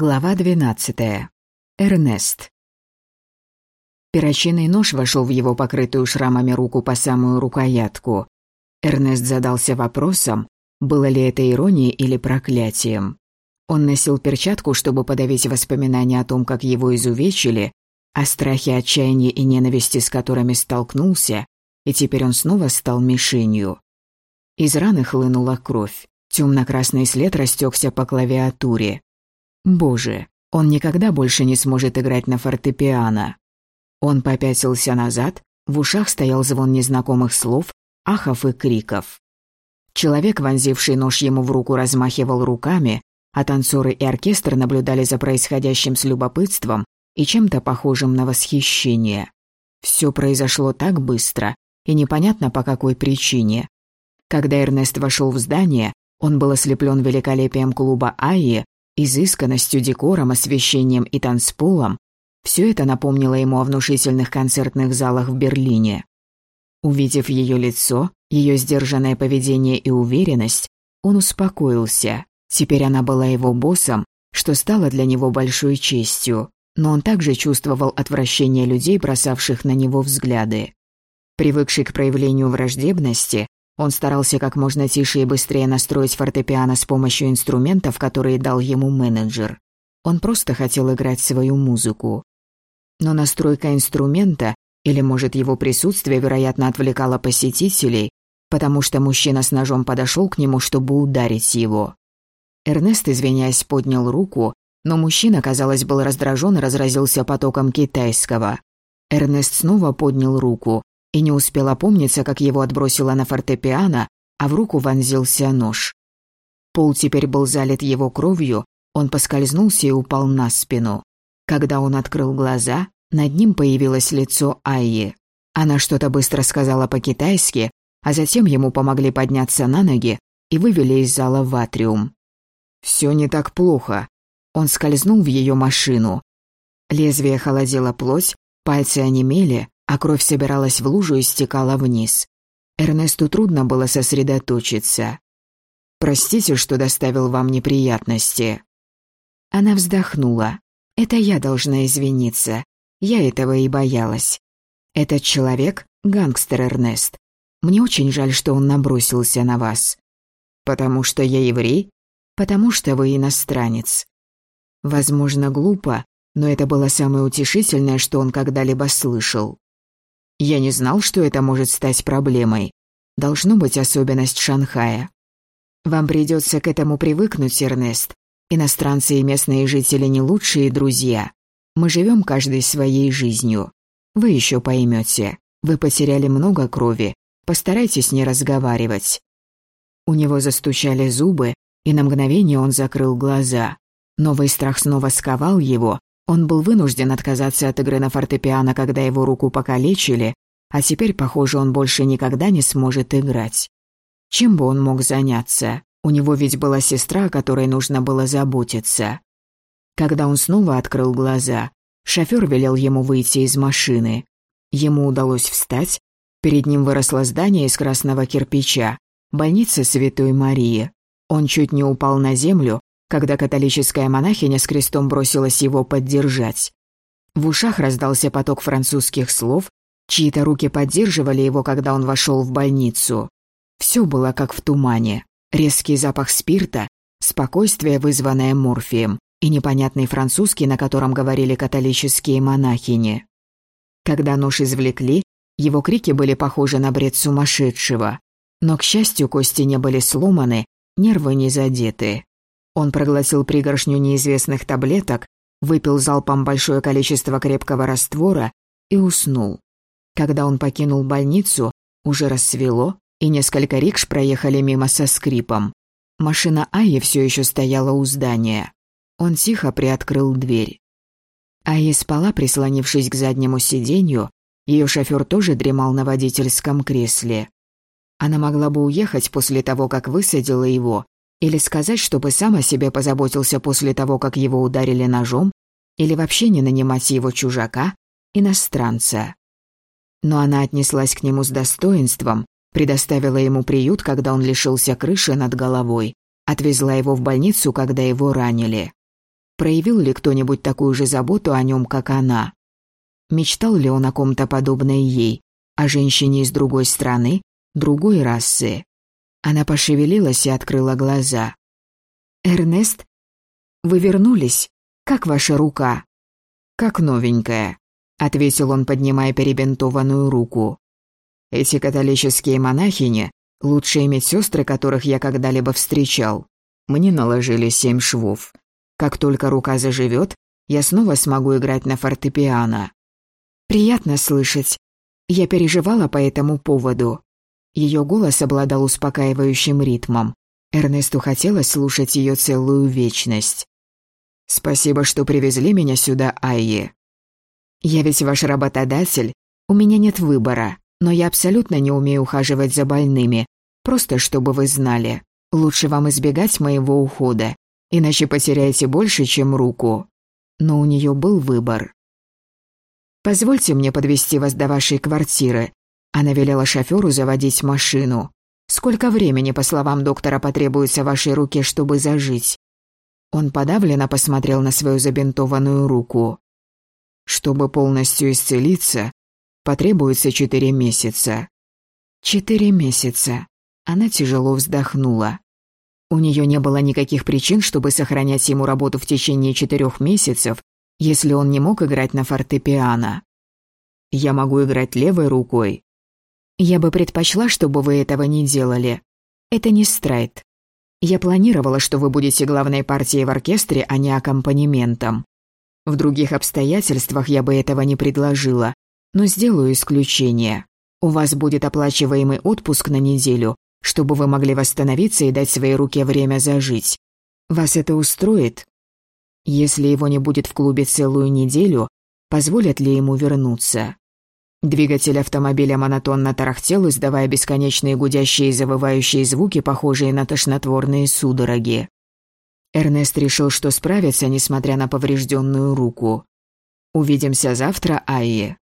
Глава 12. Эрнест. Перочинный нож вошел в его покрытую шрамами руку по самую рукоятку. Эрнест задался вопросом, было ли это иронией или проклятием. Он носил перчатку, чтобы подавить воспоминания о том, как его изувечили, о страхе, отчаянии и ненависти, с которыми столкнулся, и теперь он снова стал мишенью. Из раны хлынула кровь. Темно-красный след растекся по клавиатуре. Боже, он никогда больше не сможет играть на фортепиано. Он попятился назад, в ушах стоял звон незнакомых слов, ахов и криков. Человек, вонзивший нож ему в руку, размахивал руками, а танцоры и оркестр наблюдали за происходящим с любопытством и чем-то похожим на восхищение. Все произошло так быстро, и непонятно по какой причине. Когда Эрнест вошел в здание, он был ослеплен великолепием клуба Айи, изысканностью, декором, освещением и танцполом, все это напомнило ему о внушительных концертных залах в Берлине. Увидев ее лицо, ее сдержанное поведение и уверенность, он успокоился. Теперь она была его боссом, что стало для него большой честью, но он также чувствовал отвращение людей, бросавших на него взгляды. Привыкший к проявлению враждебности, он старался как можно тише и быстрее настроить фортепиано с помощью инструментов, которые дал ему менеджер. Он просто хотел играть свою музыку. Но настройка инструмента, или, может, его присутствие, вероятно, отвлекало посетителей, потому что мужчина с ножом подошел к нему, чтобы ударить его. Эрнест, извиняясь, поднял руку, но мужчина, казалось, был раздражен и разразился потоком китайского. Эрнест снова поднял руку, и не успел опомниться, как его отбросило на фортепиано, а в руку вонзился нож. Пол теперь был залит его кровью, он поскользнулся и упал на спину. Когда он открыл глаза, над ним появилось лицо Айи. Она что-то быстро сказала по-китайски, а затем ему помогли подняться на ноги и вывели из зала в атриум. Все не так плохо. Он скользнул в ее машину. Лезвие холодило плоть, пальцы онемели, а кровь собиралась в лужу и стекала вниз. Эрнесту трудно было сосредоточиться. «Простите, что доставил вам неприятности». Она вздохнула. «Это я должна извиниться. Я этого и боялась. Этот человек — гангстер Эрнест. Мне очень жаль, что он набросился на вас. Потому что я еврей? Потому что вы иностранец. Возможно, глупо, но это было самое утешительное, что он когда-либо слышал. Я не знал, что это может стать проблемой. Должно быть особенность Шанхая. Вам придется к этому привыкнуть, Эрнест. Иностранцы и местные жители не лучшие друзья. Мы живем каждой своей жизнью. Вы еще поймете. Вы потеряли много крови. Постарайтесь не разговаривать. У него застучали зубы, и на мгновение он закрыл глаза. Новый страх снова сковал его, он был вынужден отказаться от игры на фортепиано, когда его руку покалечили, а теперь, похоже, он больше никогда не сможет играть. Чем бы он мог заняться? У него ведь была сестра, о которой нужно было заботиться. Когда он снова открыл глаза, шофер велел ему выйти из машины. Ему удалось встать. Перед ним выросло здание из красного кирпича, больница Святой Марии. Он чуть не упал на землю, когда католическая монахиня с крестом бросилась его поддержать. В ушах раздался поток французских слов, чьи-то руки поддерживали его, когда он вошел в больницу. Все было как в тумане. Резкий запах спирта, спокойствие, вызванное морфием, и непонятный французский, на котором говорили католические монахини. Когда нож извлекли, его крики были похожи на бред сумасшедшего. Но, к счастью, кости не были сломаны, нервы не задеты. Он проглотил пригоршню неизвестных таблеток, выпил залпом большое количество крепкого раствора и уснул. Когда он покинул больницу, уже рассвело, и несколько рикш проехали мимо со скрипом. Машина Аи все еще стояла у здания. Он тихо приоткрыл дверь. Аи спала, прислонившись к заднему сиденью, ее шофер тоже дремал на водительском кресле. Она могла бы уехать после того, как высадила его, или сказать, чтобы сам о себе позаботился после того, как его ударили ножом, или вообще не нанимать его чужака, иностранца. Но она отнеслась к нему с достоинством, предоставила ему приют, когда он лишился крыши над головой, отвезла его в больницу, когда его ранили. Проявил ли кто-нибудь такую же заботу о нем, как она? Мечтал ли он о ком-то подобной ей, о женщине из другой страны, другой расы? Она пошевелилась и открыла глаза. «Эрнест, вы вернулись? Как ваша рука?» «Как новенькая», — ответил он, поднимая перебинтованную руку. «Эти католические монахини — лучшие медсестры, которых я когда-либо встречал. Мне наложили семь швов. Как только рука заживет, я снова смогу играть на фортепиано». «Приятно слышать. Я переживала по этому поводу». Ее голос обладал успокаивающим ритмом. Эрнесту хотелось слушать ее целую вечность. «Спасибо, что привезли меня сюда, Айе. Я ведь ваш работодатель. У меня нет выбора, но я абсолютно не умею ухаживать за больными. Просто чтобы вы знали. Лучше вам избегать моего ухода, иначе потеряете больше, чем руку». Но у нее был выбор. «Позвольте мне подвести вас до вашей квартиры». Она велела шоферу заводить машину. «Сколько времени, по словам доктора, потребуется вашей руке, чтобы зажить?» Он подавленно посмотрел на свою забинтованную руку. «Чтобы полностью исцелиться, потребуется четыре месяца». «Четыре месяца». Она тяжело вздохнула. У нее не было никаких причин, чтобы сохранять ему работу в течение четырех месяцев, если он не мог играть на фортепиано. «Я могу играть левой рукой». «Я бы предпочла, чтобы вы этого не делали. Это не страйт. Я планировала, что вы будете главной партией в оркестре, а не аккомпанементом. В других обстоятельствах я бы этого не предложила, но сделаю исключение. У вас будет оплачиваемый отпуск на неделю, чтобы вы могли восстановиться и дать своей руке время зажить. Вас это устроит? Если его не будет в клубе целую неделю, позволят ли ему вернуться? Двигатель автомобиля монотонно тарахтел, издавая бесконечные гудящие и завывающие звуки, похожие на тошнотворные судороги. Эрнест решил, что справится, несмотря на поврежденную руку. «Увидимся завтра, Айе»,